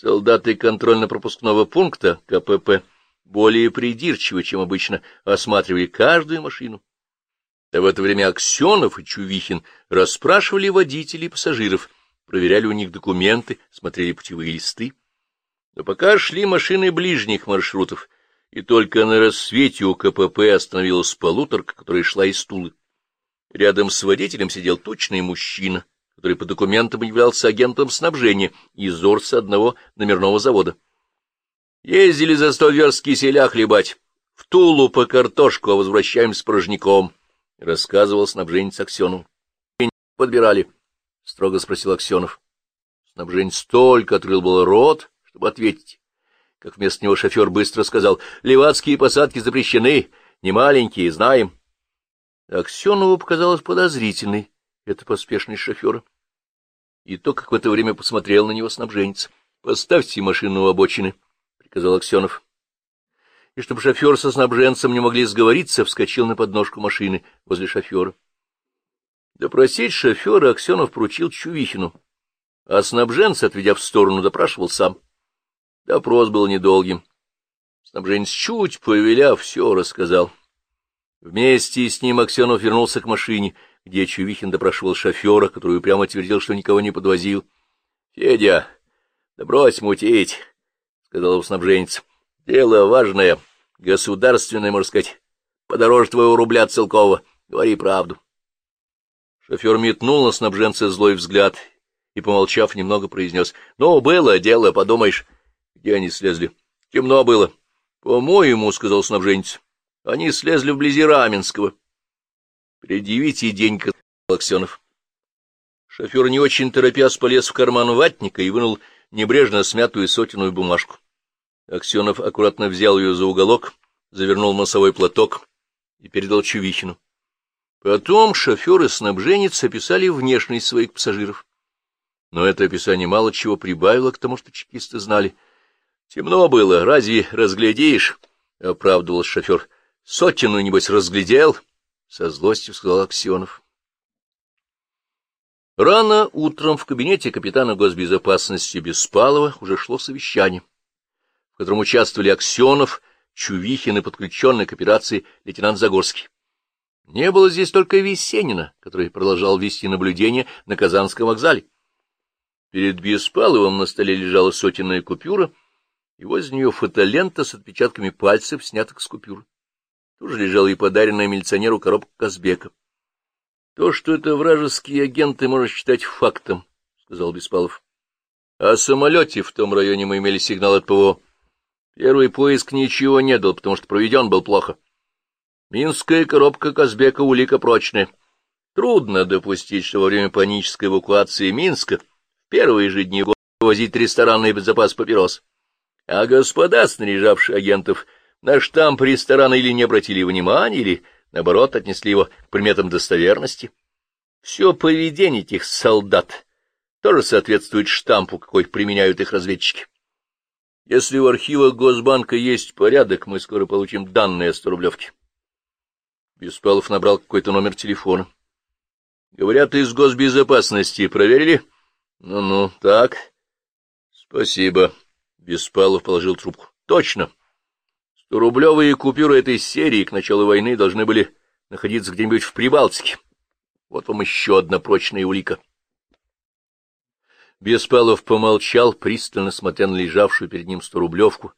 Солдаты контрольно-пропускного пункта КПП более придирчивы, чем обычно, осматривали каждую машину. А в это время Аксенов и Чувихин расспрашивали водителей и пассажиров, проверяли у них документы, смотрели путевые листы. Но пока шли машины ближних маршрутов, и только на рассвете у КПП остановилась полуторка, которая шла из Тулы. Рядом с водителем сидел точный мужчина, который по документам являлся агентом снабжения из Орса одного номерного завода. Ездили за сто верст киселя хлебать, в Тулу по картошку, а возвращаемся с порожняком, — рассказывал снабженец Аксенов. — Подбирали, — строго спросил Аксенов. Снабженец только открыл был рот, чтобы ответить. Как вместо него шофер быстро сказал, — Левацкие посадки запрещены, не маленькие, знаем. Аксенову показалось подозрительной это поспешный шофер. И то, как в это время посмотрел на него снабженец. — Поставьте машину у обочины, — приказал Аксенов. И чтобы шофер со снабженцем не могли сговориться, вскочил на подножку машины возле шофера. Допросить шофера Аксенов поручил Чувихину, а снабженца, отведя в сторону, допрашивал сам. Допрос был недолгим. Снабженец чуть повеляв, все рассказал. Вместе с ним Аксенов вернулся к машине, где Чувихин допрашивал шофера, который прямо твердил, что никого не подвозил. — Федя, да брось мутить, — сказал снабженец. — Дело важное, государственное, можно сказать. Подороже твоего рубля целкового. Говори правду. Шофер метнул на снабженца злой взгляд и, помолчав, немного произнес. — Ну, было дело, подумаешь. Где они слезли? — Темно было. — По-моему, — сказал снабженец. Они слезли вблизи Раменского. — Предъявите деньги, — Аксенов. Шофер не очень торопясь полез в карман ватника и вынул небрежно смятую сотенную бумажку. Аксенов аккуратно взял ее за уголок, завернул носовой платок и передал Чувихину. Потом шофер и снабженец описали внешность своих пассажиров. Но это описание мало чего прибавило к тому, что чекисты знали. — Темно было, разве разглядишь? — оправдывался шофер. Сотину, небось, разглядел, — со злостью сказал Аксенов. Рано утром в кабинете капитана госбезопасности Беспалова уже шло совещание, в котором участвовали Аксенов, Чувихин и подключенный к операции лейтенант Загорский. Не было здесь только Весенина, который продолжал вести наблюдение на Казанском вокзале. Перед Беспаловым на столе лежала сотенная купюра, и возле нее фотолента с отпечатками пальцев, снятых с купюры. Тут же лежала и подаренная милиционеру коробка Казбека. — То, что это вражеские агенты, можно считать фактом, — сказал Беспалов. — О самолете в том районе мы имели сигнал от ПВО. Первый поиск ничего не дал, потому что проведен был плохо. Минская коробка Казбека улика прочная. Трудно допустить, что во время панической эвакуации Минска в первые же дни возить ресторанный запас папирос. А господа, снаряжавшие агентов, — на штамп ресторана или не обратили внимания, или, наоборот, отнесли его к приметам достоверности. Все поведение этих солдат тоже соответствует штампу, какой применяют их разведчики. Если в архивах Госбанка есть порядок, мы скоро получим данные о сторублевке. Беспалов набрал какой-то номер телефона. Говорят, из госбезопасности. Проверили? Ну-ну, так. Спасибо. Беспалов положил трубку. Точно. Рублевые купюры этой серии к началу войны должны были находиться где-нибудь в Прибалтике. Вот вам еще одна прочная улика. Беспалов помолчал, пристально смотря на лежавшую перед ним сторублевку,